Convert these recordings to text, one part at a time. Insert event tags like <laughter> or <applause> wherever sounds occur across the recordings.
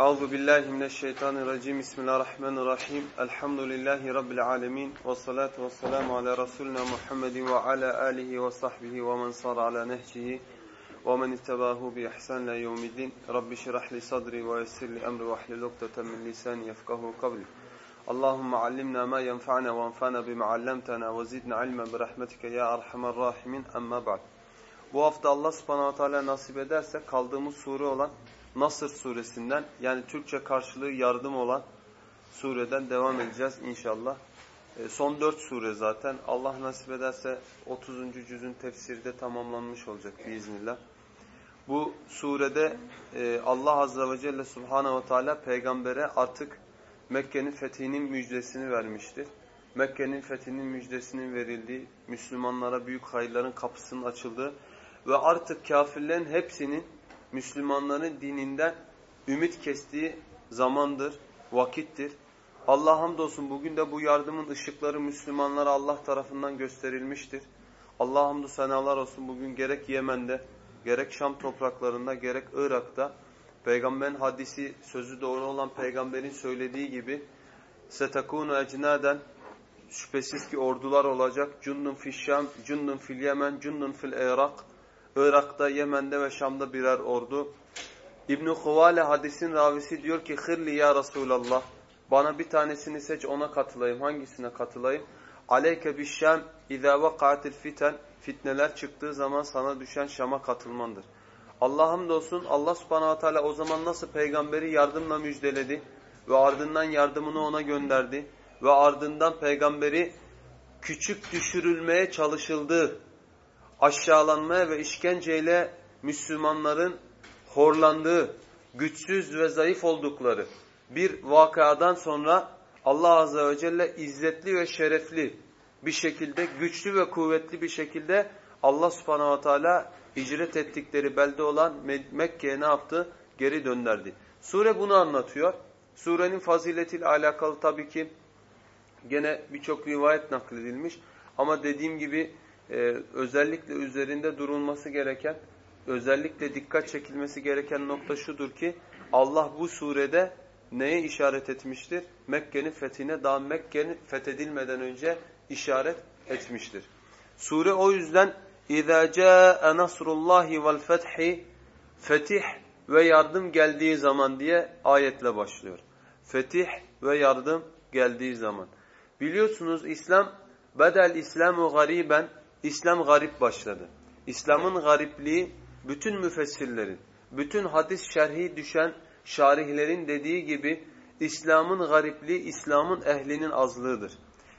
Euzu billahi mineşşeytanirracim. Bismillahirrahmanirrahim. Elhamdülillahi rabbil alamin ve salatu vesselamu ala resulina Muhammedin ve ala alihi ve sahbihi ve men sar ala nehcihi ve men ittabahu bi ihsan ila yevmiddin. Rabbi şrah li sadri ve yessir li emri ve hlul ukdeten min lisani yefkahu kavli. Allahumme allimna ma yenfa'na ve enfa'na bima 'allamtana ve zidna ilmen bi rahmetike ya erhamer rahimin. Amma ba'd. Bu hafta Allah subhanahu wa ta'ala nasip ederse kaldığımız sure olan Nasır suresinden yani Türkçe karşılığı yardım olan sureden devam edeceğiz inşallah. E, son dört sure zaten. Allah nasip ederse 30. cüzün tefsiri de tamamlanmış olacak biiznillah. Bu surede e, Allah Azze ve Celle Subhanahu ve Teala peygambere artık Mekke'nin fethinin müjdesini vermiştir. Mekke'nin fethinin müjdesinin verildiği, Müslümanlara büyük hayırların kapısının açıldığı ve artık kafirlerin hepsinin Müslümanların dininden ümit kestiği zamandır, vakittir. Allah hamdolsun bugün de bu yardımın ışıkları Müslümanlara Allah tarafından gösterilmiştir. Allah hamdü senalar olsun bugün gerek Yemen'de, gerek Şam topraklarında, gerek Irak'ta Peygamberin hadisi, sözü doğru olan peygamberin söylediği gibi setakunu ecnaden şüphesiz ki ordular olacak. Cundun fil Şam, cundun fil Yemen, cundun fil Irak Irak'ta, Yemen'de ve Şam'da birer ordu. İbn-i Huvale hadisin ravisi diyor ki Hırli ya Resulallah bana bir tanesini seç ona katılayım. Hangisine katılayım? Aleyke bişşam izâ vakaatil fiten fitneler çıktığı zaman sana düşen Şam'a katılmandır. Allah hamdolsun Allah subhanahu teala o zaman nasıl peygamberi yardımla müjdeledi ve ardından yardımını ona gönderdi ve ardından peygamberi küçük düşürülmeye çalışıldığı aşağılanmaya ve işkenceyle Müslümanların horlandığı, güçsüz ve zayıf oldukları bir vakadan sonra Allah Azze ve Celle izzetli ve şerefli bir şekilde, güçlü ve kuvvetli bir şekilde Allah Subhanahu ve Teala hicret ettikleri belde olan Mekke'ye ne yaptı? Geri dönderdi. Sure bunu anlatıyor. Surenin faziletiyle alakalı tabii ki gene birçok rivayet nakledilmiş. Ama dediğim gibi e, özellikle üzerinde durulması gereken, özellikle dikkat çekilmesi gereken nokta şudur ki Allah bu surede neye işaret etmiştir? Mekke'nin fethine daha Mekke'nin fethedilmeden önce işaret etmiştir. Sure o yüzden اِذَا جَاءَ نَصْرُ اللّٰهِ وَالْفَتْحِ Fetih ve yardım geldiği zaman diye ayetle başlıyor. Fetih ve yardım geldiği zaman. Biliyorsunuz İslam bedel İslamu gariben İslam garip başladı. İslam'ın garipliği bütün müfessirlerin, bütün hadis şerhi düşen şarihlerin dediği gibi İslam'ın garipliği İslam'ın ehlinin azlığıdır.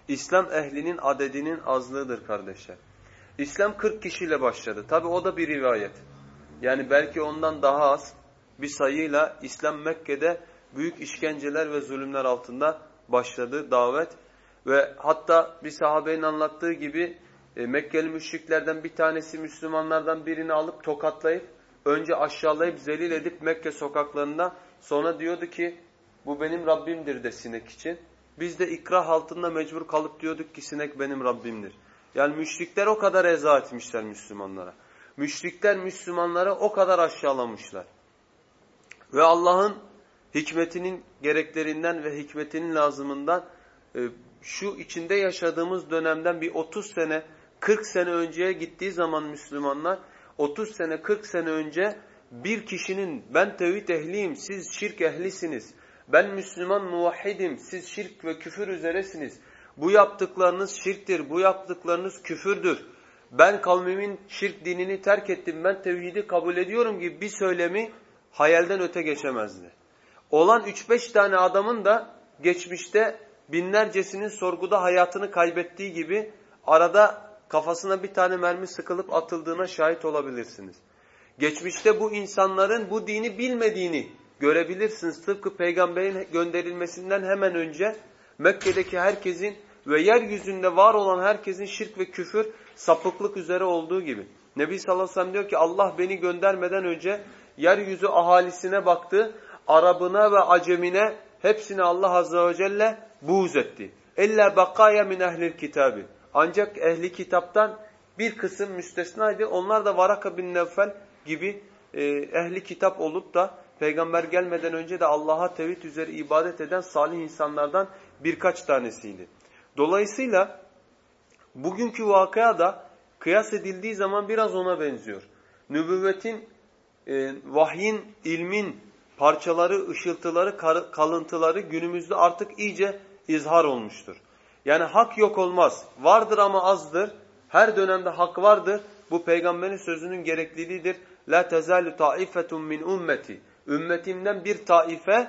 İslam ehlinin adedinin azlığıdır kardeşler. İslam 40 kişiyle başladı. Tabi o da bir rivayet. Yani belki ondan daha az bir sayıyla İslam Mekke'de büyük işkenceler ve zulümler altında başladı davet. Ve hatta bir sahabenin anlattığı gibi e, Mekkeli müşriklerden bir tanesi Müslümanlardan birini alıp tokatlayıp önce aşağılayıp zelil edip Mekke sokaklarında sonra diyordu ki bu benim Rabbimdir de sinek için. Biz de ikrah altında mecbur kalıp diyorduk ki sinek benim Rabbimdir. Yani müşrikler o kadar eza etmişler Müslümanlara. Müşrikler Müslümanlara o kadar aşağılamışlar. Ve Allah'ın hikmetinin gereklerinden ve hikmetinin lazımından e, şu içinde yaşadığımız dönemden bir 30 sene 40 sene önceye gittiği zaman Müslümanlar 30 sene 40 sene önce bir kişinin ben tevhid ehliyim siz şirk ehlisiniz. Ben Müslüman muvahhidim siz şirk ve küfür üzeresiniz. Bu yaptıklarınız şirktir bu yaptıklarınız küfürdür. Ben kavmimin şirk dinini terk ettim ben tevhidi kabul ediyorum gibi bir söylemi hayalden öte geçemezdi. Olan 3-5 tane adamın da geçmişte binlercesinin sorguda hayatını kaybettiği gibi arada kafasına bir tane mermi sıkılıp atıldığına şahit olabilirsiniz. Geçmişte bu insanların bu dini bilmediğini görebilirsiniz. Tıpkı peygamberin gönderilmesinden hemen önce Mekke'deki herkesin ve yeryüzünde var olan herkesin şirk ve küfür sapıklık üzere olduğu gibi. Nebi sallallahu aleyhi ve sellem diyor ki Allah beni göndermeden önce yeryüzü ahalisine baktı. Arabına ve acemine hepsine Allah azze ve celle buğz etti. İlla bakaya min ehlil kitabı. Ancak ehli kitaptan bir kısım müstesnaydı. Onlar da Varaka bin Nevfel gibi e, ehli kitap olup da peygamber gelmeden önce de Allah'a tevhid üzere ibadet eden salih insanlardan birkaç tanesiydi. Dolayısıyla bugünkü vakaya da kıyas edildiği zaman biraz ona benziyor. Nübüvvetin, e, vahyin, ilmin parçaları, ışıltıları, kalıntıları günümüzde artık iyice izhar olmuştur. Yani hak yok olmaz. Vardır ama azdır. Her dönemde hak vardır. Bu peygamberin sözünün gerekliliğidir. La tezalu taifetun min ummeti. Ümmetimden bir taife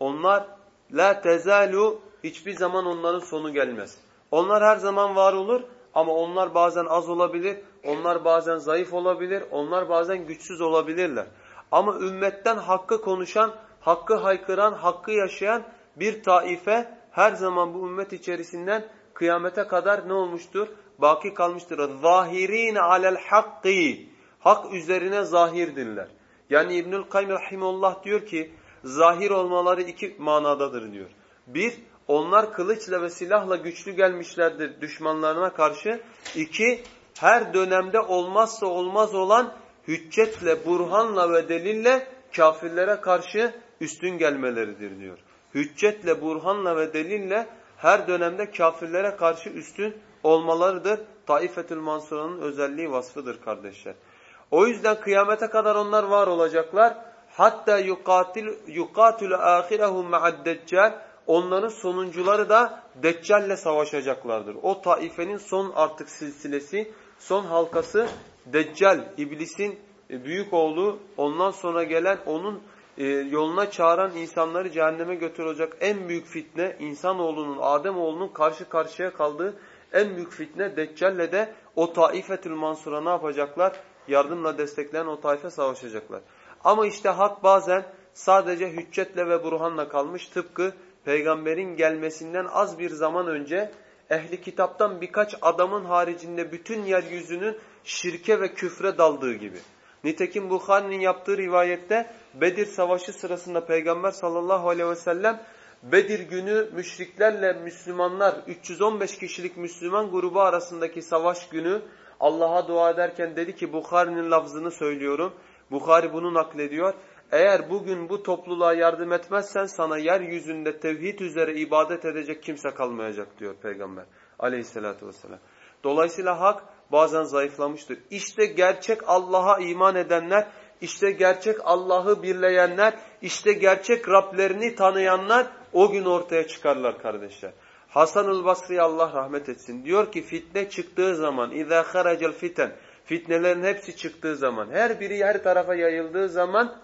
onlar la tezalu hiçbir zaman onların sonu gelmez. Onlar her zaman var olur ama onlar bazen az olabilir, onlar bazen zayıf olabilir, onlar bazen güçsüz olabilirler. Ama ümmetten hakkı konuşan, hakkı haykıran, hakkı yaşayan bir taife her zaman bu ümmet içerisinden kıyamete kadar ne olmuştur? Baki kalmıştır. Zahirine alel hakki. Hak üzerine zahirdirler. Yani İbnül Kayyum Rahimullah diyor ki zahir olmaları iki manadadır diyor. Bir, onlar kılıçla ve silahla güçlü gelmişlerdir düşmanlarına karşı. İki, her dönemde olmazsa olmaz olan hüccetle, burhanla ve delille kafirlere karşı üstün gelmeleridir diyor. Hüccetle, burhanla ve delille her dönemde kafirlere karşı üstün olmalarıdır. Taifetül Mansura'nın özelliği vasfıdır kardeşler. O yüzden kıyamete kadar onlar var olacaklar. Hatta yukatil yukatil ahirehum ma'ad deccal onların sonuncuları da Deccal'le savaşacaklardır. O taifenin son artık silsilesi, son halkası Deccal, iblisin büyük oğlu, ondan sonra gelen onun e, yoluna çağıran insanları cehenneme götürecek en büyük fitne, insanoğlunun, Ademoğlunun karşı karşıya kaldığı en büyük fitne Deccal'le de o taifetül mansura ne yapacaklar? Yardımla destekleyen o taife savaşacaklar. Ama işte hak bazen sadece hüccetle ve burhanla kalmış. Tıpkı peygamberin gelmesinden az bir zaman önce ehli kitaptan birkaç adamın haricinde bütün yeryüzünün şirke ve küfre daldığı gibi. Nitekim Bukhari'nin yaptığı rivayette Bedir Savaşı sırasında Peygamber sallallahu aleyhi ve sellem Bedir günü müşriklerle Müslümanlar 315 kişilik Müslüman grubu arasındaki savaş günü Allah'a dua ederken dedi ki Bukhari'nin lafzını söylüyorum. Bukhari bunu naklediyor. Eğer bugün bu topluluğa yardım etmezsen sana yeryüzünde tevhid üzere ibadet edecek kimse kalmayacak diyor Peygamber aleyhissalatü vesselam. Dolayısıyla hak bazen zayıflamıştır. İşte gerçek Allah'a iman edenler, işte gerçek Allah'ı birleyenler, işte gerçek Rablerini tanıyanlar o gün ortaya çıkarlar kardeşler. Hasan-ül Basri Allah rahmet etsin. Diyor ki fitne çıktığı zaman اِذَا خَرَجَ fiten Fitnelerin hepsi çıktığı zaman, her biri her tarafa yayıldığı zaman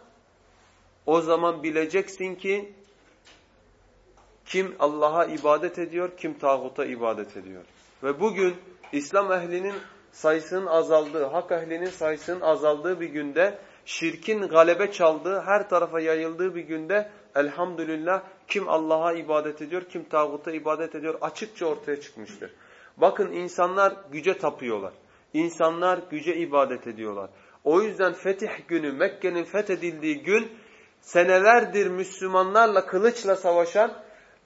o zaman bileceksin ki kim Allah'a ibadet ediyor, kim tağuta ibadet ediyor. Ve bugün İslam ehlinin sayısının azaldığı, hak ehlinin sayısının azaldığı bir günde, şirkin galebe çaldığı, her tarafa yayıldığı bir günde elhamdülillah kim Allah'a ibadet ediyor, kim tağuta ibadet ediyor açıkça ortaya çıkmıştır. Bakın insanlar güce tapıyorlar. İnsanlar güce ibadet ediyorlar. O yüzden fetih günü, Mekke'nin fethedildiği gün senelerdir Müslümanlarla kılıçla savaşan,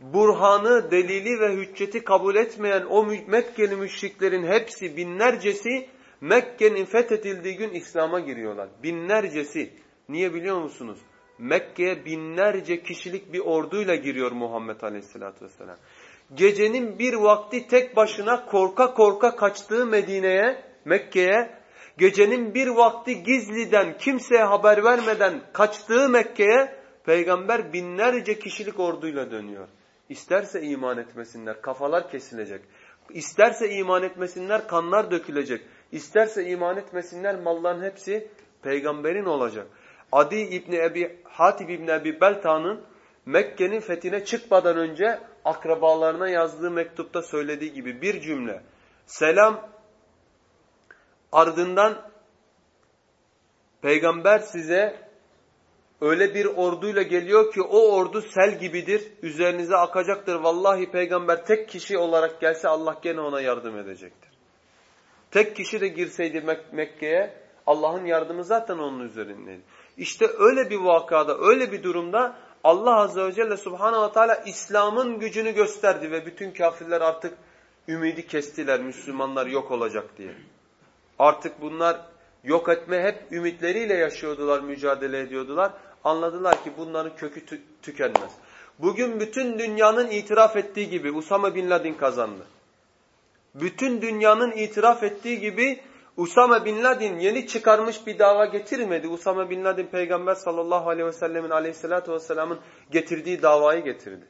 burhanı, delili ve hücceti kabul etmeyen o Mekkeli müşriklerin hepsi binlercesi Mekke'nin fethedildiği gün İslam'a giriyorlar. Binlercesi. Niye biliyor musunuz? Mekke'ye binlerce kişilik bir orduyla giriyor Muhammed Aleyhisselatü Vesselam. Gecenin bir vakti tek başına korka korka kaçtığı Medine'ye, Mekke'ye, gecenin bir vakti gizliden kimseye haber vermeden kaçtığı Mekke'ye peygamber binlerce kişilik orduyla dönüyor. İsterse iman etmesinler, kafalar kesilecek. İsterse iman etmesinler, kanlar dökülecek. İsterse iman etmesinler, malların hepsi peygamberin olacak. Adi İbni Ebi Hatib İbni Ebi Belta'nın Mekke'nin fethine çıkmadan önce akrabalarına yazdığı mektupta söylediği gibi bir cümle. Selam ardından peygamber size öyle bir orduyla geliyor ki o ordu sel gibidir. Üzerinize akacaktır. Vallahi peygamber tek kişi olarak gelse Allah gene ona yardım edecektir. Tek kişi de girseydi Mek Mekke'ye Allah'ın yardımı zaten onun üzerindeydi. İşte öyle bir vakada, öyle bir durumda Allah Azze ve Celle Subhanahu ve Teala İslam'ın gücünü gösterdi ve bütün kafirler artık ümidi kestiler Müslümanlar yok olacak diye. Artık bunlar yok etme hep ümitleriyle yaşıyordular, mücadele ediyordular. Anladılar ki bunların kökü tü tükenmez. Bugün bütün dünyanın itiraf ettiği gibi Usama Bin Laden kazandı. Bütün dünyanın itiraf ettiği gibi Usama Bin Laden yeni çıkarmış bir dava getirmedi. Usama Bin Laden peygamber sallallahu aleyhi ve sellemin aleyhissalatu vesselamın getirdiği davayı getirdi.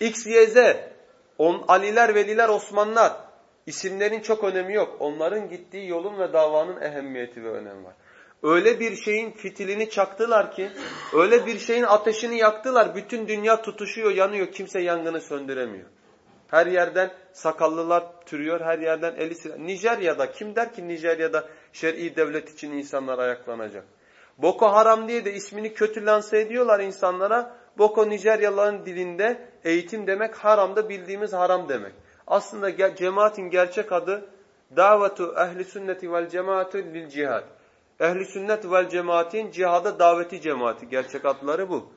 X, Y, Z, on, Aliler, Veliler, Osmanlar isimlerin çok önemi yok. Onların gittiği yolun ve davanın ehemmiyeti ve önemi var. Öyle bir şeyin fitilini çaktılar ki, öyle bir şeyin ateşini yaktılar. Bütün dünya tutuşuyor, yanıyor. Kimse yangını söndüremiyor. Her yerden sakallılar türüyor, her yerden eli silah. Nijerya'da kim der ki Nijerya'da şer'i devlet için insanlar ayaklanacak? Boko Haram diye de ismini kötü lanse ediyorlar insanlara. Boko Nijeryalıların dilinde eğitim demek haramda bildiğimiz haram demek. Aslında cemaatin gerçek adı davetu ehli sünneti vel cemaatu lil cihad. Ehli sünnet vel cemaatin cihada daveti cemaati. Gerçek adları bu.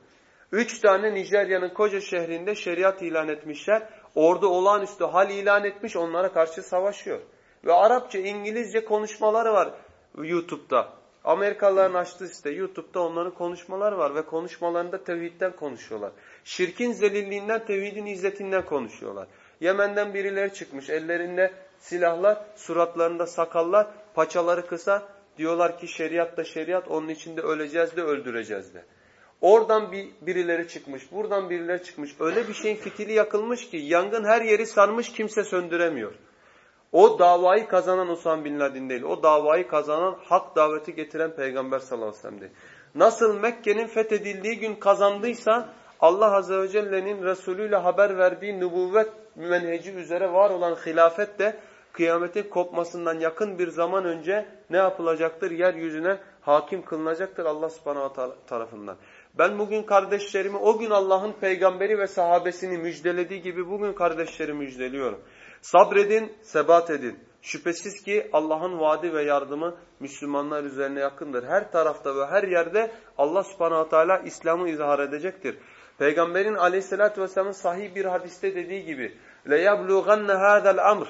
Üç tane Nijerya'nın koca şehrinde şeriat ilan etmişler. Orada olağanüstü hal ilan etmiş onlara karşı savaşıyor. Ve Arapça, İngilizce konuşmaları var YouTube'da. Amerikalıların açtığı site YouTube'da onların konuşmaları var ve konuşmalarında tevhidden konuşuyorlar. Şirkin zelilliğinden, tevhidin izzetinden konuşuyorlar. Yemen'den birileri çıkmış ellerinde silahlar, suratlarında sakallar, paçaları kısa. Diyorlar ki şeriat da şeriat onun içinde öleceğiz de öldüreceğiz de. Oradan bir birileri çıkmış, buradan birileri çıkmış. Öyle bir şeyin fitili yakılmış ki yangın her yeri sarmış kimse söndüremiyor. O davayı kazanan Osman Bin Laden değil. O davayı kazanan hak daveti getiren Peygamber sallallahu aleyhi ve sellem değil. Nasıl Mekke'nin fethedildiği gün kazandıysa Allah azze ve celle'nin Resulü ile haber verdiği nübüvvet menheci üzere var olan hilafet de kıyametin kopmasından yakın bir zaman önce ne yapılacaktır? Yeryüzüne hakim kılınacaktır Allah subhanahu tarafından. Ben bugün kardeşlerimi o gün Allah'ın peygamberi ve sahabesini müjdelediği gibi bugün kardeşlerimi müjdeliyorum. Sabredin, sebat edin. Şüphesiz ki Allah'ın vaadi ve yardımı Müslümanlar üzerine yakındır. Her tarafta ve her yerde Allah subhanahu teala İslam'ı izhar edecektir. Peygamberin aleyhissalatü vesselamın sahih bir hadiste dediği gibi لَيَبْلُغَنَّ هَذَا الْأَمْرِ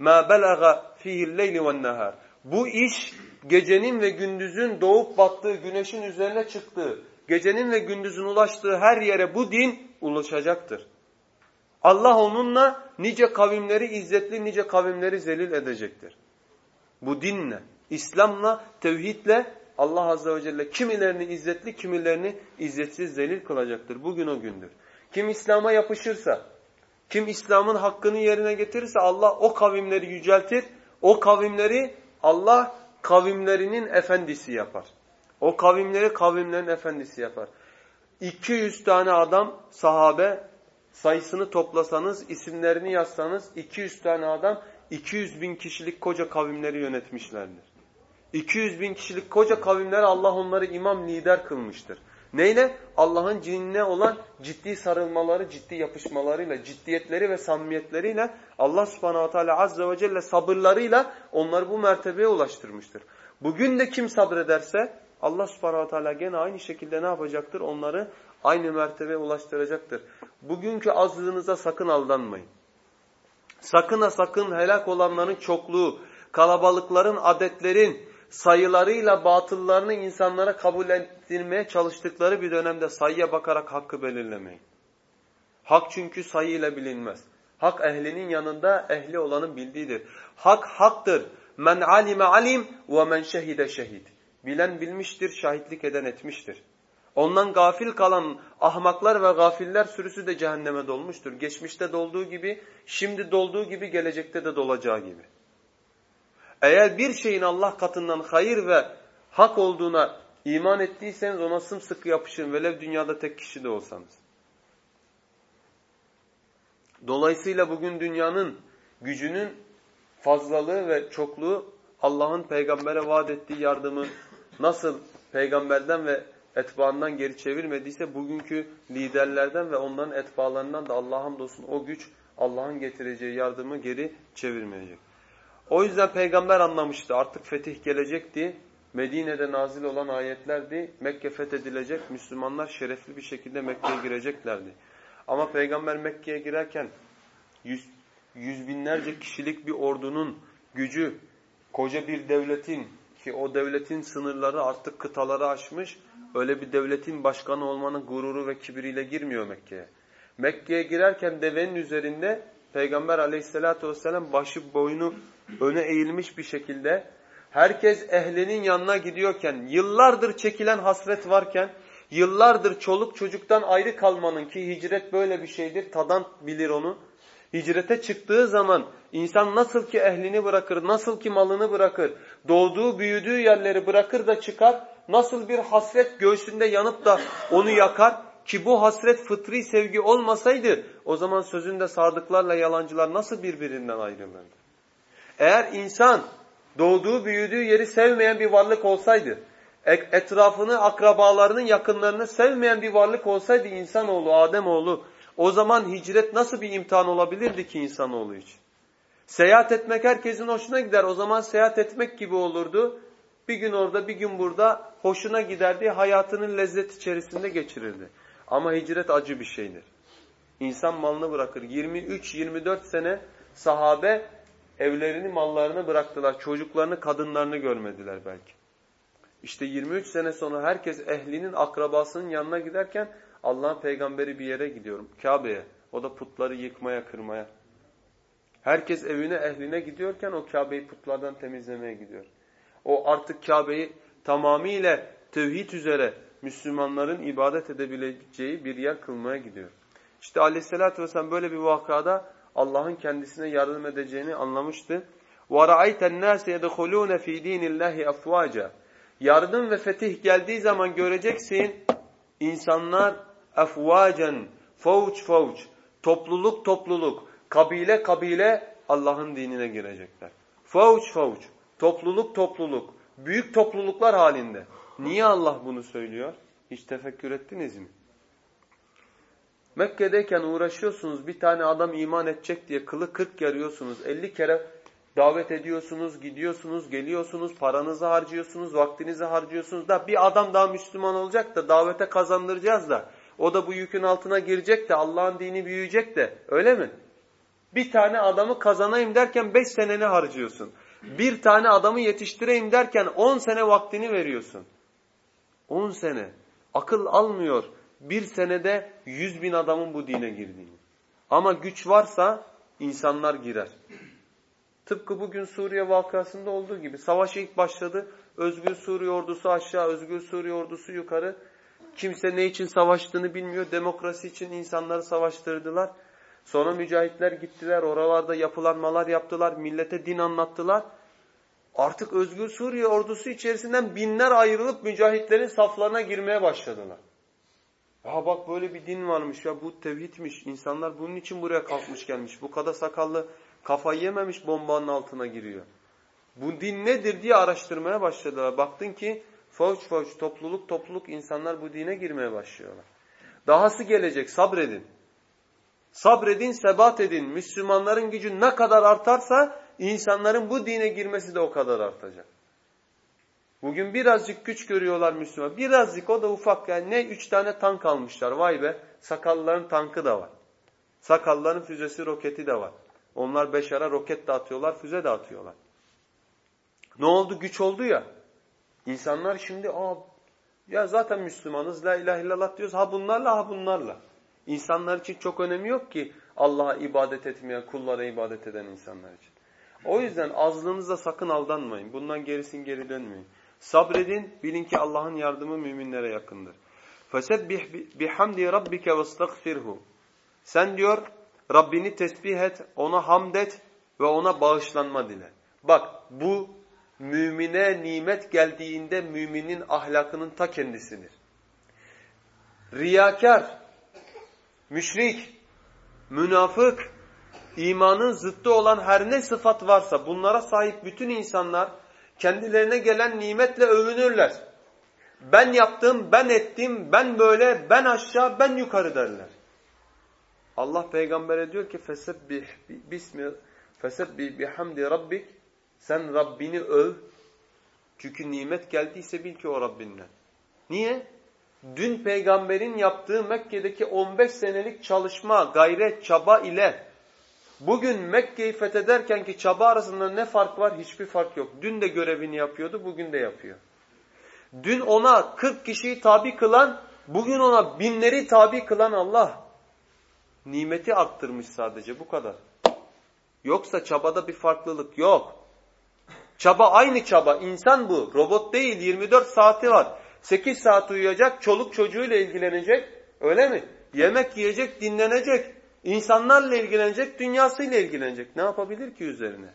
مَا بَلَغَ ف۪يهِ اللَّيْلِ وَالنَّهَارِ Bu iş gecenin ve gündüzün doğup battığı, güneşin üzerine çıktığı, gecenin ve gündüzün ulaştığı her yere bu din ulaşacaktır. Allah onunla nice kavimleri izzetli, nice kavimleri zelil edecektir. Bu dinle, İslam'la, tevhidle Allah Azze ve Celle kimilerini izzetli, kimilerini izzetsiz zelil kılacaktır. Bugün o gündür. Kim İslam'a yapışırsa, kim İslam'ın hakkını yerine getirirse Allah o kavimleri yüceltir. O kavimleri Allah kavimlerinin efendisi yapar. O kavimleri kavimlerin efendisi yapar. 200 tane adam sahabe sayısını toplasanız, isimlerini yazsanız 200 tane adam 200 bin kişilik koca kavimleri yönetmişlerdir. 200 bin kişilik koca kavimleri Allah onları imam lider kılmıştır. Neyle? Allah'ın cinine olan ciddi sarılmaları, ciddi yapışmalarıyla, ciddiyetleri ve samimiyetleriyle Allah subhanahu teala azze ve celle sabırlarıyla onları bu mertebeye ulaştırmıştır. Bugün de kim sabrederse Allah subhanahu teala gene aynı şekilde ne yapacaktır? Onları aynı mertebeye ulaştıracaktır. Bugünkü azlığınıza sakın aldanmayın. Sakın ha sakın helak olanların çokluğu, kalabalıkların, adetlerin, sayılarıyla batıllarını insanlara kabul ettirmeye çalıştıkları bir dönemde sayıya bakarak hakkı belirlemeyin. Hak çünkü sayıyla bilinmez. Hak ehlinin yanında ehli olanın bildiğidir. Hak haktır. Men alime alim ve men şehide şehid. Bilen bilmiştir, şahitlik eden etmiştir. Ondan gafil kalan ahmaklar ve gafiller sürüsü de cehenneme dolmuştur. Geçmişte dolduğu gibi, şimdi dolduğu gibi, gelecekte de dolacağı gibi. Eğer bir şeyin Allah katından hayır ve hak olduğuna iman ettiyseniz ona sımsıkı yapışın velev dünyada tek kişi de olsanız. Dolayısıyla bugün dünyanın gücünün fazlalığı ve çokluğu Allah'ın peygambere vaat ettiği yardımı nasıl peygamberden ve etbaından geri çevirmediyse bugünkü liderlerden ve onların etbalarından da Allah'a hamdolsun o güç Allah'ın getireceği yardımı geri çevirmeyecek. O yüzden peygamber anlamıştı artık fetih gelecekti. Medine'de nazil olan ayetlerdi. Mekke fethedilecek. Müslümanlar şerefli bir şekilde Mekke'ye gireceklerdi. Ama peygamber Mekke'ye girerken yüz, yüz binlerce kişilik bir ordunun gücü, koca bir devletin ki o devletin sınırları artık kıtaları aşmış. Öyle bir devletin başkanı olmanın gururu ve kibiriyle girmiyor Mekke'ye. Mekke'ye girerken devenin üzerinde Peygamber aleyhissalatü vesselam başı boynu öne eğilmiş bir şekilde herkes ehlinin yanına gidiyorken yıllardır çekilen hasret varken yıllardır çoluk çocuktan ayrı kalmanın ki hicret böyle bir şeydir tadan bilir onu. Hicrete çıktığı zaman insan nasıl ki ehlini bırakır, nasıl ki malını bırakır, doğduğu büyüdüğü yerleri bırakır da çıkar, nasıl bir hasret göğsünde yanıp da onu yakar, ki bu hasret fıtri sevgi olmasaydı o zaman sözünde sadıklarla yalancılar nasıl birbirinden ayrılırdı? Eğer insan doğduğu büyüdüğü yeri sevmeyen bir varlık olsaydı, etrafını, akrabalarının yakınlarını sevmeyen bir varlık olsaydı insanoğlu, Ademoğlu, o zaman hicret nasıl bir imtihan olabilirdi ki insanoğlu için? Seyahat etmek herkesin hoşuna gider. O zaman seyahat etmek gibi olurdu. Bir gün orada bir gün burada hoşuna giderdi. Hayatının lezzet içerisinde geçirirdi. Ama hicret acı bir şeydir. İnsan malını bırakır. 23-24 sene sahabe evlerini, mallarını bıraktılar. Çocuklarını, kadınlarını görmediler belki. İşte 23 sene sonra herkes ehlinin, akrabasının yanına giderken Allah'ın peygamberi bir yere gidiyorum. Kabe'ye. O da putları yıkmaya, kırmaya. Herkes evine, ehline gidiyorken o Kabe'yi putlardan temizlemeye gidiyor. O artık Kabe'yi tamamıyla tevhid üzere Müslümanların ibadet edebileceği bir yer kılmaya gidiyor. İşte aleyhissalatü vesselam böyle bir vakada Allah'ın kendisine yardım edeceğini anlamıştı. وَرَأَيْتَ النَّاسِ يَدْخُلُونَ ف۪ي د۪ينِ اللّٰهِ اَفْوَاجًا Yardım ve fetih geldiği zaman göreceksin insanlar efvacen, fauç fauç, topluluk topluluk, kabile kabile Allah'ın dinine girecekler. Fauç fauç, topluluk topluluk, büyük topluluklar halinde. Niye Allah bunu söylüyor? Hiç tefekkür ettiniz mi? Mekke'deyken uğraşıyorsunuz bir tane adam iman edecek diye kılı kırk yarıyorsunuz. elli kere davet ediyorsunuz, gidiyorsunuz, geliyorsunuz, paranızı harcıyorsunuz, vaktinizi harcıyorsunuz da bir adam daha Müslüman olacak da davete kazandıracağız da o da bu yükün altına girecek de Allah'ın dini büyüyecek de öyle mi? Bir tane adamı kazanayım derken beş seneni harcıyorsun. Bir tane adamı yetiştireyim derken on sene vaktini veriyorsun. On sene. Akıl almıyor bir senede yüz bin adamın bu dine girdiğini. Ama güç varsa insanlar girer. Tıpkı bugün Suriye vakasında olduğu gibi. Savaş ilk başladı. Özgür Suriye ordusu aşağı, Özgür Suriye ordusu yukarı. Kimse ne için savaştığını bilmiyor. Demokrasi için insanları savaştırdılar. Sonra mücahitler gittiler. Oralarda yapılanmalar yaptılar. Millete din anlattılar. Artık Özgür Suriye ordusu içerisinden binler ayrılıp mücahitlerin saflarına girmeye başladılar. Ha bak böyle bir din varmış ya bu tevhidmiş. İnsanlar bunun için buraya kalkmış gelmiş. Bu kadar sakallı kafayı yememiş bombanın altına giriyor. Bu din nedir diye araştırmaya başladılar. Baktın ki fauç fauç topluluk topluluk insanlar bu dine girmeye başlıyorlar. Dahası gelecek sabredin. Sabredin, sebat edin. Müslümanların gücü ne kadar artarsa insanların bu dine girmesi de o kadar artacak. Bugün birazcık güç görüyorlar Müslüman. Birazcık o da ufak yani ne üç tane tank almışlar. Vay be sakalların tankı da var. Sakalların füzesi roketi de var. Onlar beşara roket de atıyorlar, füze de atıyorlar. Ne oldu? Güç oldu ya. İnsanlar şimdi Aa, ya zaten Müslümanız, la ilahe illallah diyoruz. Ha bunlarla, ha bunlarla. İnsanlar için çok önemi yok ki Allah'a ibadet etmeyen, kullara ibadet eden insanlar için. O yüzden azlığınızda sakın aldanmayın. Bundan gerisin geri dönmeyin. Sabredin, bilin ki Allah'ın yardımı müminlere yakındır. فَسَبِّحْ بِحَمْدِ رَبِّكَ وَاسْتَغْفِرْهُ Sen diyor Rabbini tesbih et, ona hamd et ve ona bağışlanma dile. Bak bu mümine nimet geldiğinde müminin ahlakının ta kendisidir. Riyakar, müşrik, münafık, imanın zıttı olan her ne sıfat varsa bunlara sahip bütün insanlar kendilerine gelen nimetle övünürler. Ben yaptım, ben ettim, ben böyle, ben aşağı, ben yukarı derler. Allah peygambere diyor ki fesebbih bismi fesebbih bihamdi rabbik sen Rabbini öv. Çünkü nimet geldiyse bil ki o Rabbinden. Niye? Dün peygamberin yaptığı Mekke'deki 15 senelik çalışma, gayret, çaba ile Bugün Mekke'yi fethederken ki çaba arasında ne fark var? Hiçbir fark yok. Dün de görevini yapıyordu, bugün de yapıyor. Dün ona 40 kişiyi tabi kılan, bugün ona binleri tabi kılan Allah. Nimeti arttırmış sadece bu kadar. Yoksa çabada bir farklılık yok. Çaba aynı çaba. İnsan bu. Robot değil. 24 saati var. 8 saat uyuyacak. Çoluk çocuğuyla ilgilenecek. Öyle mi? Yemek yiyecek, dinlenecek. İnsanlarla ilgilenecek, dünyasıyla ilgilenecek. Ne yapabilir ki üzerine?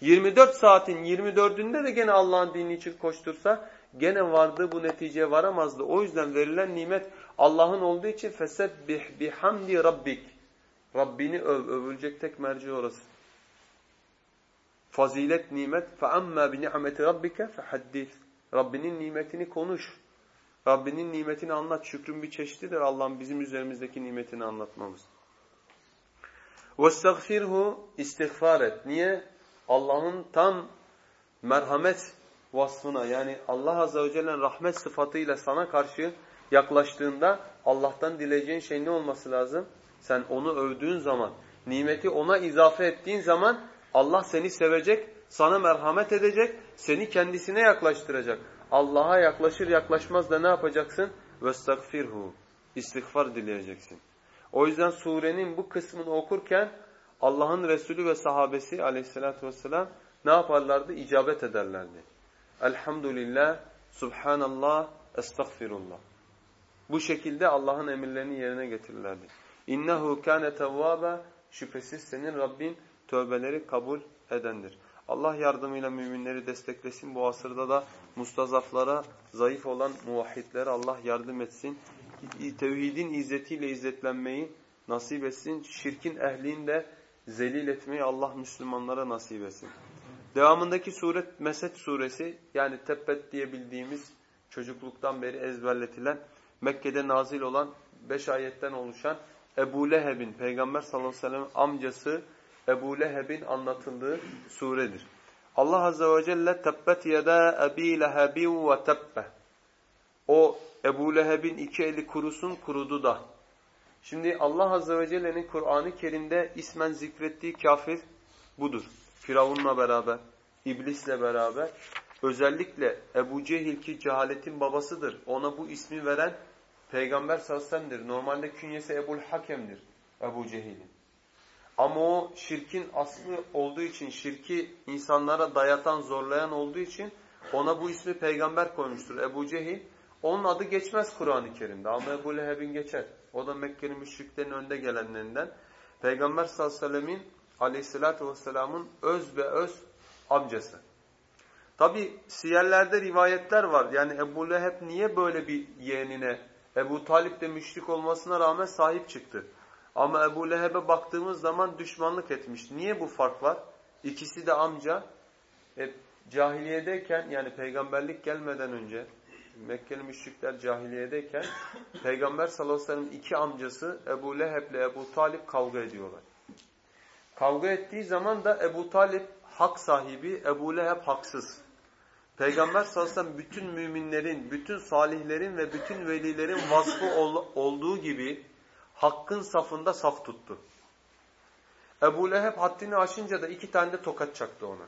24 saatin 24'ünde de gene Allah'ın dini için koştursa gene vardığı bu neticeye varamazdı. O yüzden verilen nimet Allah'ın olduğu için fesebbih bihamdi rabbik. Rabbini öv, övülecek tek merci orası. Fazilet nimet فَأَمَّا بِنِعْمَةِ رَبِّكَ فَحَدِّث Rabbinin nimetini konuş. Rabbinin nimetini anlat. Şükrün bir çeşididir Allah'ın bizim üzerimizdeki nimetini anlatmamız. وَاسْتَغْفِرْهُ istiğfar et. Niye? Allah'ın tam merhamet vasfına yani Allah Azze ve Celle'nin rahmet sıfatıyla sana karşı yaklaştığında Allah'tan dileyeceğin şey ne olması lazım? Sen onu övdüğün zaman, nimeti ona izafe ettiğin zaman Allah seni sevecek, sana merhamet edecek, seni kendisine yaklaştıracak. Allah'a yaklaşır yaklaşmaz da ne yapacaksın? وَاسْتَغْفِرْهُ İstiğfar dileyeceksin. O yüzden surenin bu kısmını okurken Allah'ın Resulü ve sahabesi aleyhissalatü vesselam ne yaparlardı? İcabet ederlerdi. Elhamdülillah, Subhanallah, Estağfirullah. Bu şekilde Allah'ın emirlerini yerine getirirlerdi. İnnehu kâne tevvâbe şüphesiz senin Rabbin tövbeleri kabul edendir. Allah yardımıyla müminleri desteklesin. Bu asırda da mustazaflara, zayıf olan muvahhidlere Allah yardım etsin. Tevhidin izzetiyle izzetlenmeyi nasip etsin. Şirkin ehliğinde zelil etmeyi Allah Müslümanlara nasip etsin. Devamındaki suret Mesed suresi yani Tebbet diye bildiğimiz çocukluktan beri ezberletilen Mekke'de nazil olan beş ayetten oluşan Ebu Leheb'in Peygamber sallallahu aleyhi ve sellem amcası Ebu Leheb'in anlatıldığı suredir. Allah azze ve celle tebbet yeda ebi lehebi ve tebbe. O Ebu Leheb'in iki eli kurusun kurudu da. Şimdi Allah azze ve celle'nin Kur'an-ı Kerim'de ismen zikrettiği kafir budur. Firavun'la beraber, iblisle beraber. Özellikle Ebu Cehil ki cehaletin babasıdır. Ona bu ismi veren Peygamber sallallahu Normalde künyesi Ebul Hakem'dir Ebu Cehil'in. Ama o şirkin aslı olduğu için, şirki insanlara dayatan, zorlayan olduğu için ona bu ismi peygamber koymuştur. Ebu Cehil. Onun adı geçmez Kur'an-ı Kerim'de ama Ebu Leheb'in geçer. O da Mekke'nin müşriklerin önde gelenlerinden. Peygamber sallallahu aleyhi ve sellemin öz ve öz amcası. Tabi siyerlerde rivayetler var. Yani Ebu Leheb niye böyle bir yeğenine, Ebu Talip de müşrik olmasına rağmen sahip çıktı. Ama Ebu Leheb'e baktığımız zaman düşmanlık etmiş. Niye bu fark var? İkisi de amca. E, cahiliyedeyken yani peygamberlik gelmeden önce Mekkeli müşrikler cahiliyedeyken <coughs> Peygamber sallallahu aleyhi ve sellem iki amcası Ebu Leheb ile Ebu Talip kavga ediyorlar. Kavga ettiği zaman da Ebu Talip hak sahibi, Ebu Leheb haksız. Peygamber sallallahu aleyhi ve sellem bütün müminlerin, bütün salihlerin ve bütün velilerin vasfı ol, olduğu gibi hakkın safında saf tuttu. Ebu Leheb haddini aşınca da iki tane de tokat çaktı ona.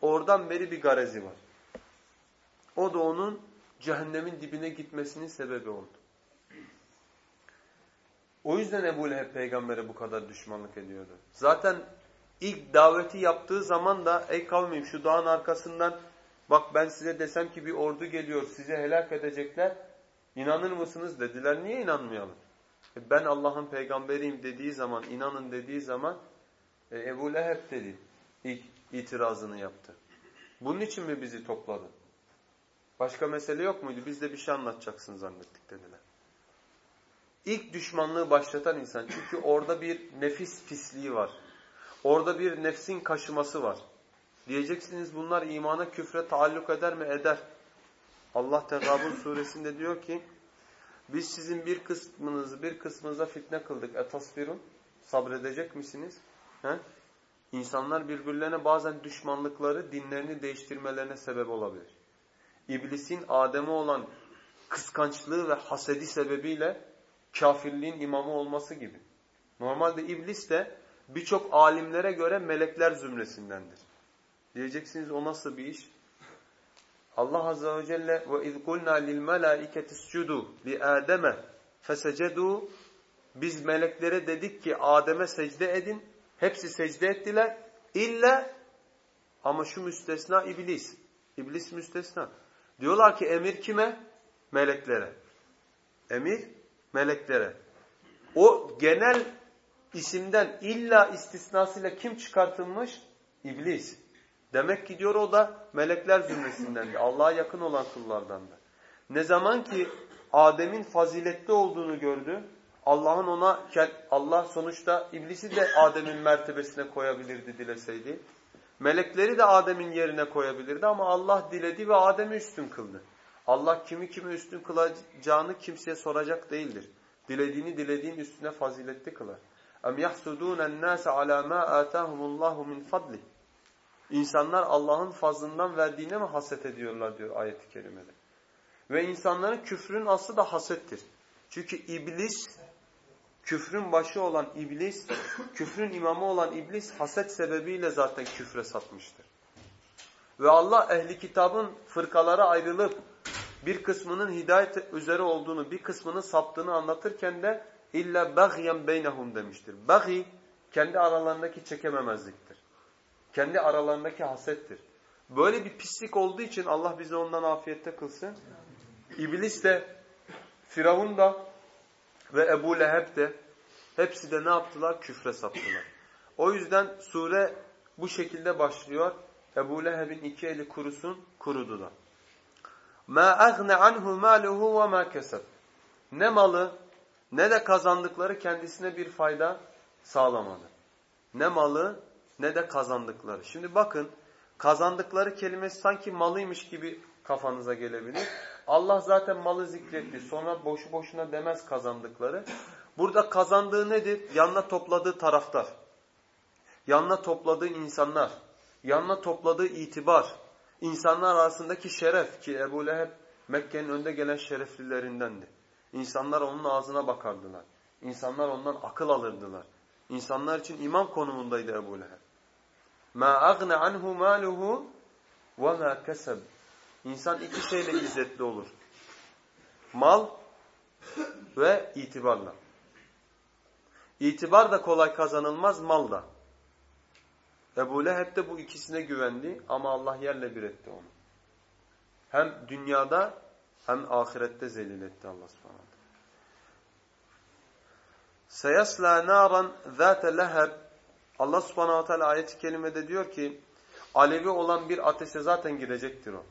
Oradan beri bir garezi var. O da onun cehennemin dibine gitmesinin sebebi oldu. O yüzden Ebu Leheb peygambere bu kadar düşmanlık ediyordu. Zaten ilk daveti yaptığı zaman da ey kavmim şu dağın arkasından bak ben size desem ki bir ordu geliyor sizi helak edecekler. İnanır mısınız dediler. Niye inanmayalım? E ben Allah'ın peygamberiyim dediği zaman, inanın dediği zaman e, Ebu Leheb dedi. İlk itirazını yaptı. Bunun için mi bizi topladı? Başka mesele yok muydu? Biz de bir şey anlatacaksın zannettik dediler. İlk düşmanlığı başlatan insan. Çünkü orada bir nefis pisliği var. Orada bir nefsin kaşıması var. Diyeceksiniz bunlar imana küfre taalluk eder mi? Eder. Allah Tegabun suresinde diyor ki biz sizin bir kısmınızı bir kısmınıza fitne kıldık. Etasfirun. Sabredecek misiniz? He? İnsanlar birbirlerine bazen düşmanlıkları dinlerini değiştirmelerine sebep olabilir. İblisin Adem'e olan kıskançlığı ve hasedi sebebiyle kafirliğin imamı olması gibi. Normalde iblis de birçok alimlere göre melekler zümresindendir. Diyeceksiniz o nasıl bir iş? Allah Azze ve Celle ve iz kulna lil melaiketi Adem'e fesecedu biz meleklere dedik ki Adem'e secde edin. Hepsi secde ettiler. İlla ama şu müstesna iblis. İblis müstesna. Diyorlar ki emir kime? Meleklere. Emir meleklere. O genel isimden illa istisnasıyla kim çıkartılmış? İblis. Demek ki diyor o da melekler zümresindendi. Allah'a yakın olan kullardan da. Ne zaman ki Adem'in faziletli olduğunu gördü, Allah'ın ona Allah sonuçta iblisi de Adem'in mertebesine koyabilirdi dileseydi. Melekleri de Adem'in yerine koyabilirdi ama Allah diledi ve Adem'i üstün kıldı. Allah kimi kimi üstün kılacağını kimseye soracak değildir. Dilediğini dilediğin üstüne faziletli kılar. اَمْ يَحْسُدُونَ النَّاسَ عَلَى مَا آتَاهُمُ اللّٰهُ مِنْ فَضْلِهِ İnsanlar Allah'ın fazlından verdiğine mi haset ediyorlar diyor ayet-i kerimede. Ve insanların küfrün aslı da hasettir. Çünkü iblis, küfrün başı olan iblis, küfrün imamı olan iblis haset sebebiyle zaten küfre satmıştır. Ve Allah ehli kitabın fırkalara ayrılıp bir kısmının hidayet üzere olduğunu, bir kısmının saptığını anlatırken de illa bagyen beynehum demiştir. Bagi kendi aralarındaki çekememezliktir. Kendi aralarındaki hasettir. Böyle bir pislik olduğu için Allah bizi ondan afiyette kılsın. İblis de, Firavun da ve Ebu Leheb de hepsi de ne yaptılar? Küfre saptılar. O yüzden sure bu şekilde başlıyor. Ebu Leheb'in iki eli kurusun, kurudu da. مَا أَغْنَ عَنْهُ مَالُهُ وَمَا كَسَبْ Ne malı ne de kazandıkları kendisine bir fayda sağlamadı. Ne malı ne de kazandıkları. Şimdi bakın kazandıkları kelimesi sanki malıymış gibi kafanıza gelebilir. Allah zaten malı zikretti. Sonra boşu boşuna demez kazandıkları. Burada kazandığı nedir? Yanına topladığı taraftar. Yanına topladığı insanlar. Yanına topladığı itibar. İnsanlar arasındaki şeref ki Ebu Leheb Mekke'nin önde gelen şereflilerindendi. İnsanlar onun ağzına bakardılar. İnsanlar ondan akıl alırdılar. İnsanlar için imam konumundaydı Ebu Leheb. مَا أَغْنَ عَنْهُ مَالُهُ وَمَا كَسَبْ İnsan iki şeyle izzetli olur. Mal ve itibarla. İtibar da kolay kazanılmaz, mal da. Ebu Leheb de bu ikisine güvendi ama Allah yerle bir etti onu. Hem dünyada hem ahirette zelil etti Allah subhanahu Seyasla naran zâte leheb Allah subhanahu teala ayet-i kerimede diyor ki alevi olan bir ateşe zaten girecektir o.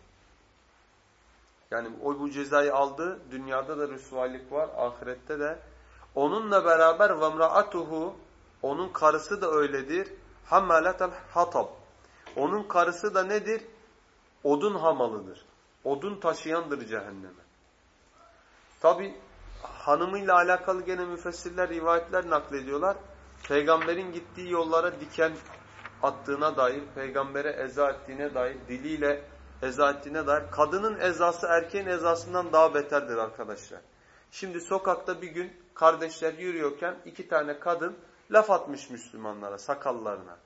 Yani o bu cezayı aldı. Dünyada da rüsvaylık var. Ahirette de. Onunla beraber vemraatuhu onun karısı da öyledir. Hammalatel hatab. Onun karısı da nedir? Odun hamalıdır. Odun taşıyandır cehenneme. Tabi hanımıyla alakalı gene müfessirler rivayetler naklediyorlar. Peygamberin gittiği yollara diken attığına dair, peygambere eza ettiğine dair, diliyle eza ettiğine dair. Kadının ezası erkeğin ezasından daha beterdir arkadaşlar. Şimdi sokakta bir gün kardeşler yürüyorken iki tane kadın laf atmış Müslümanlara, sakallarına.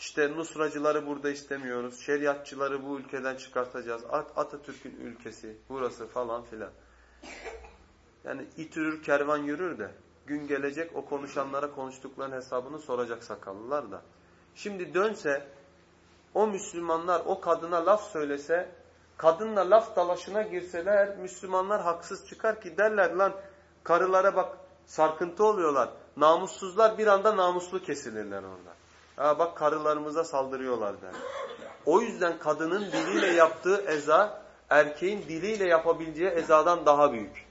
İşte Nusracıları burada istemiyoruz, şeriatçıları bu ülkeden çıkartacağız, At Atatürk'ün ülkesi burası falan filan. Yani it yürür, kervan yürür de gün gelecek o konuşanlara konuştuklarının hesabını soracak sakallılar da. Şimdi dönse o Müslümanlar o kadına laf söylese, kadınla laf dalaşına girseler Müslümanlar haksız çıkar ki derler lan karılara bak sarkıntı oluyorlar. Namussuzlar bir anda namuslu kesilirler orada. Ha bak karılarımıza saldırıyorlar der. O yüzden kadının diliyle yaptığı eza erkeğin diliyle yapabileceği ezadan daha büyük.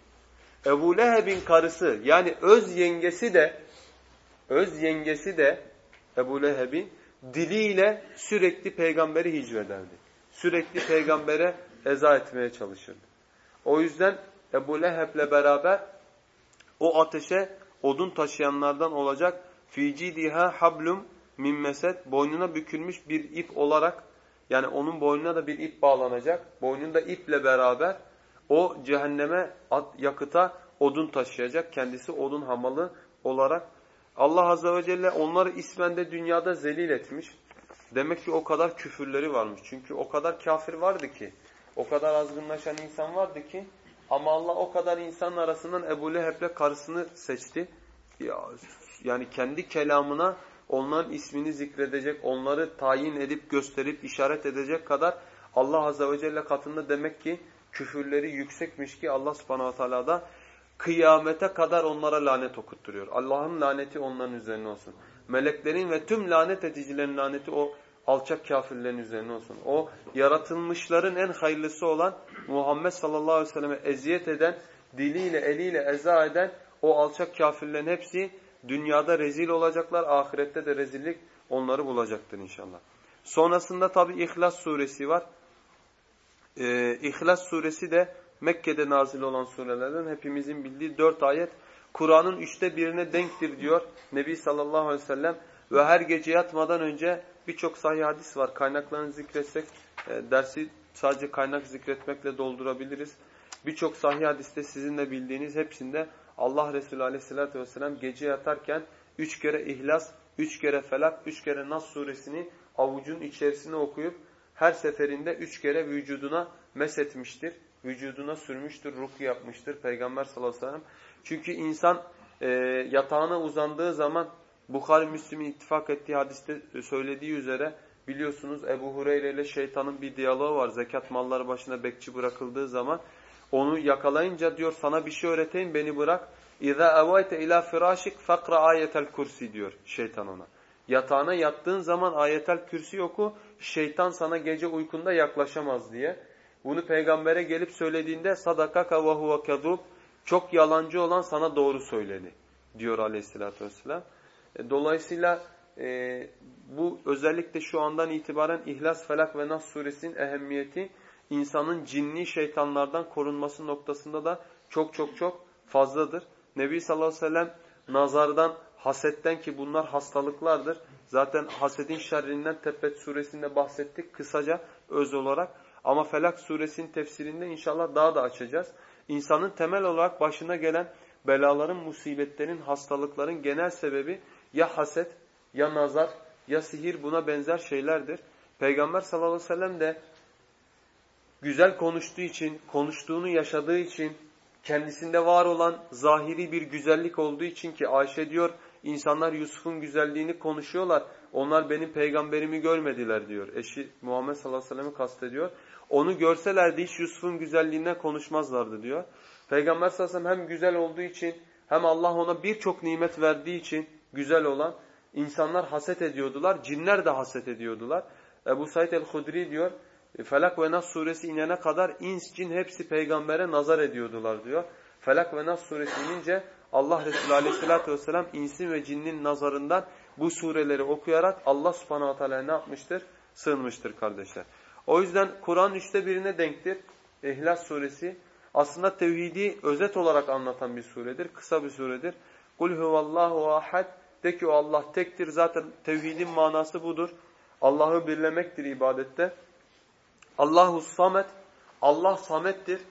Ebu Leheb'in karısı yani öz yengesi de öz yengesi de Ebu Leheb'in diliyle sürekli peygamberi hicvederdi. Sürekli peygambere eza etmeye çalışırdı. O yüzden Ebu Leheb'le beraber o ateşe odun taşıyanlardan olacak ficidiha hablum min meset boynuna bükülmüş bir ip olarak yani onun boynuna da bir ip bağlanacak. Boynunda iple beraber o cehenneme yakıta odun taşıyacak. Kendisi odun hamalı olarak Allah Azze ve Celle onları ismende dünyada zelil etmiş. Demek ki o kadar küfürleri varmış. Çünkü o kadar kafir vardı ki, o kadar azgınlaşan insan vardı ki ama Allah o kadar insanın arasından Ebu Leheb'le karısını seçti. Yani kendi kelamına onların ismini zikredecek, onları tayin edip gösterip işaret edecek kadar Allah Azze ve Celle katında demek ki küfürleri yüksekmiş ki Allah subhanahu teala da kıyamete kadar onlara lanet okutturuyor. Allah'ın laneti onların üzerine olsun. Meleklerin ve tüm lanet edicilerin laneti o alçak kafirlerin üzerine olsun. O yaratılmışların en hayırlısı olan Muhammed sallallahu aleyhi ve selleme eziyet eden, diliyle eliyle eza eden o alçak kafirlerin hepsi dünyada rezil olacaklar, ahirette de rezillik onları bulacaktır inşallah. Sonrasında tabi İhlas suresi var. Ee, İhlas suresi de Mekke'de nazil olan surelerden hepimizin bildiği dört ayet. Kur'an'ın üçte birine denktir diyor Nebi sallallahu aleyhi ve sellem. Ve her gece yatmadan önce birçok sahih hadis var. Kaynaklarını zikretsek e, dersi sadece kaynak zikretmekle doldurabiliriz. Birçok sahih hadiste sizin de bildiğiniz hepsinde Allah Resulü aleyhissalatü vesselam gece yatarken üç kere İhlas, üç kere Felak, üç kere Nas suresini avucun içerisine okuyup her seferinde üç kere vücuduna mesetmiştir. Vücuduna sürmüştür, ruku yapmıştır Peygamber sallallahu aleyhi ve sellem. Çünkü insan e, yatağına uzandığı zaman Bukhari Müslim'in ittifak ettiği hadiste söylediği üzere biliyorsunuz Ebu Hureyre ile şeytanın bir diyaloğu var. Zekat malları başına bekçi bırakıldığı zaman onu yakalayınca diyor sana bir şey öğreteyim beni bırak. İza evayte ila firashik fakra ayetel kursi diyor şeytan ona. Yatağına yattığın zaman ayetel kürsi oku şeytan sana gece uykunda yaklaşamaz diye. Bunu peygambere gelip söylediğinde sadakaka ve huve çok yalancı olan sana doğru söyledi diyor aleyhissalatü vesselam. E, dolayısıyla e, bu özellikle şu andan itibaren İhlas, Felak ve Nas suresinin ehemmiyeti insanın cinni şeytanlardan korunması noktasında da çok çok çok fazladır. Nebi sallallahu aleyhi ve sellem nazardan, hasetten ki bunlar hastalıklardır. Zaten hasedin şerrinden Tebbet suresinde bahsettik kısaca öz olarak. Ama Felak suresinin tefsirinde inşallah daha da açacağız. İnsanın temel olarak başına gelen belaların, musibetlerin, hastalıkların genel sebebi ya haset, ya nazar, ya sihir buna benzer şeylerdir. Peygamber sallallahu aleyhi ve sellem de güzel konuştuğu için, konuştuğunu yaşadığı için, kendisinde var olan zahiri bir güzellik olduğu için ki Ayşe diyor, insanlar Yusuf'un güzelliğini konuşuyorlar. Onlar benim peygamberimi görmediler diyor. Eşi Muhammed sallallahu aleyhi ve sellem'i kastediyor. Onu görselerdi hiç Yusuf'un güzelliğinden konuşmazlardı diyor. Peygamber sallallahu aleyhi ve sellem hem güzel olduğu için hem Allah ona birçok nimet verdiği için güzel olan insanlar haset ediyordular. Cinler de haset ediyordular. Ebu Said el-Hudri diyor Felak ve Nas suresi inene kadar ins cin hepsi peygambere nazar ediyordular diyor. Felak ve Nas suresi inince Allah Resulü aleyhissalatü vesselam insin ve cinnin nazarından bu sureleri okuyarak Allah subhanahu teala ne yapmıştır? Sığınmıştır kardeşler. O yüzden Kur'an üçte birine denktir. İhlas suresi aslında tevhidi özet olarak anlatan bir suredir. Kısa bir suredir. Kul huvallahu ahad de ki o Allah tektir. Zaten tevhidin manası budur. Allah'ı birlemektir ibadette. Allahu samet. Allah samettir.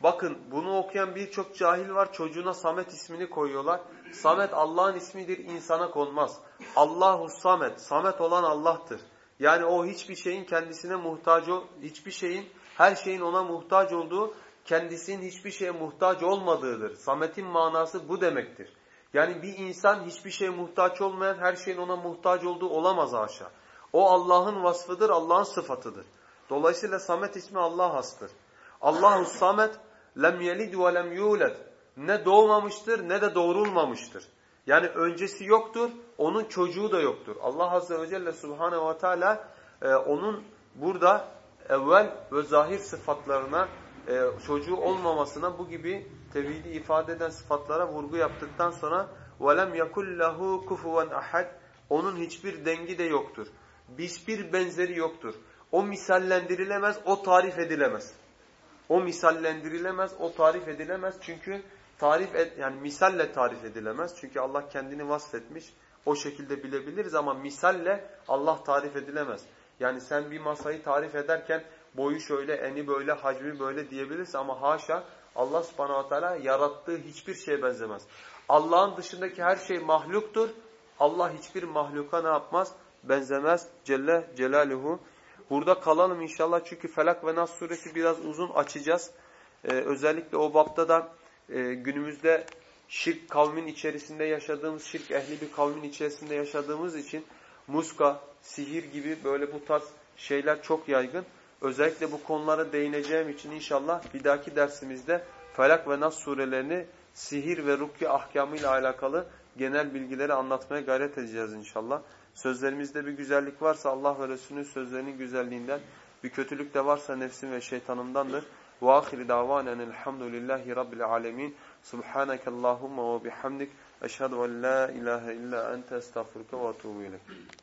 Bakın bunu okuyan birçok cahil var. Çocuğuna Samet ismini koyuyorlar. Samet Allah'ın ismidir. insana konmaz. Allahu samet. Samet olan Allah'tır. Yani o hiçbir şeyin kendisine muhtaç hiçbir şeyin her şeyin ona muhtaç olduğu kendisinin hiçbir şeye muhtaç olmadığıdır. Samet'in manası bu demektir. Yani bir insan hiçbir şeye muhtaç olmayan her şeyin ona muhtaç olduğu olamaz haşa. O Allah'ın vasfıdır, Allah'ın sıfatıdır. Dolayısıyla Samet ismi Allah hastır. Allahu Samet lem yelid ve lem yulad. Ne doğmamıştır ne de doğrulmamıştır. Yani öncesi yoktur, onun çocuğu da yoktur. Allah Azze ve Celle Subhanahu ve Teala e, onun burada evvel ve zahir sıfatlarına e, çocuğu olmamasına bu gibi tevhidi ifade eden sıfatlara vurgu yaptıktan sonra وَلَمْ يَكُلْ لَهُ كُفُوًا ahad Onun hiçbir dengi de yoktur. Hiçbir benzeri yoktur. O misallendirilemez, o tarif edilemez. O misallendirilemez, o tarif edilemez. Çünkü tarif et, yani misalle tarif edilemez. Çünkü Allah kendini vasfetmiş. O şekilde bilebiliriz ama misalle Allah tarif edilemez. Yani sen bir masayı tarif ederken boyu şöyle, eni böyle, hacmi böyle diyebilirsin ama haşa Allah subhanahu teala yarattığı hiçbir şeye benzemez. Allah'ın dışındaki her şey mahluktur. Allah hiçbir mahluka ne yapmaz? Benzemez. Celle Celaluhu. Burada kalalım inşallah çünkü Felak ve Nas suresi biraz uzun açacağız. Ee, özellikle o bapta da e, günümüzde şirk kavmin içerisinde yaşadığımız, şirk ehli bir kavmin içerisinde yaşadığımız için muska, sihir gibi böyle bu tarz şeyler çok yaygın. Özellikle bu konulara değineceğim için inşallah bir dahaki dersimizde Felak ve Nas surelerini sihir ve rukiye ahkamıyla alakalı genel bilgileri anlatmaya gayret edeceğiz inşallah. Sözlerimizde bir güzellik varsa Allah ve Resulünün sözlerinin güzelliğinden, bir kötülük de varsa nefsim ve şeytanımdandır. Ahiri davanen elhamdülillahi rabbil alemin. Subhaneke Allahumma ve bihamdik. Eşhedü en la ilahe illa ente estağfurke ve etûbü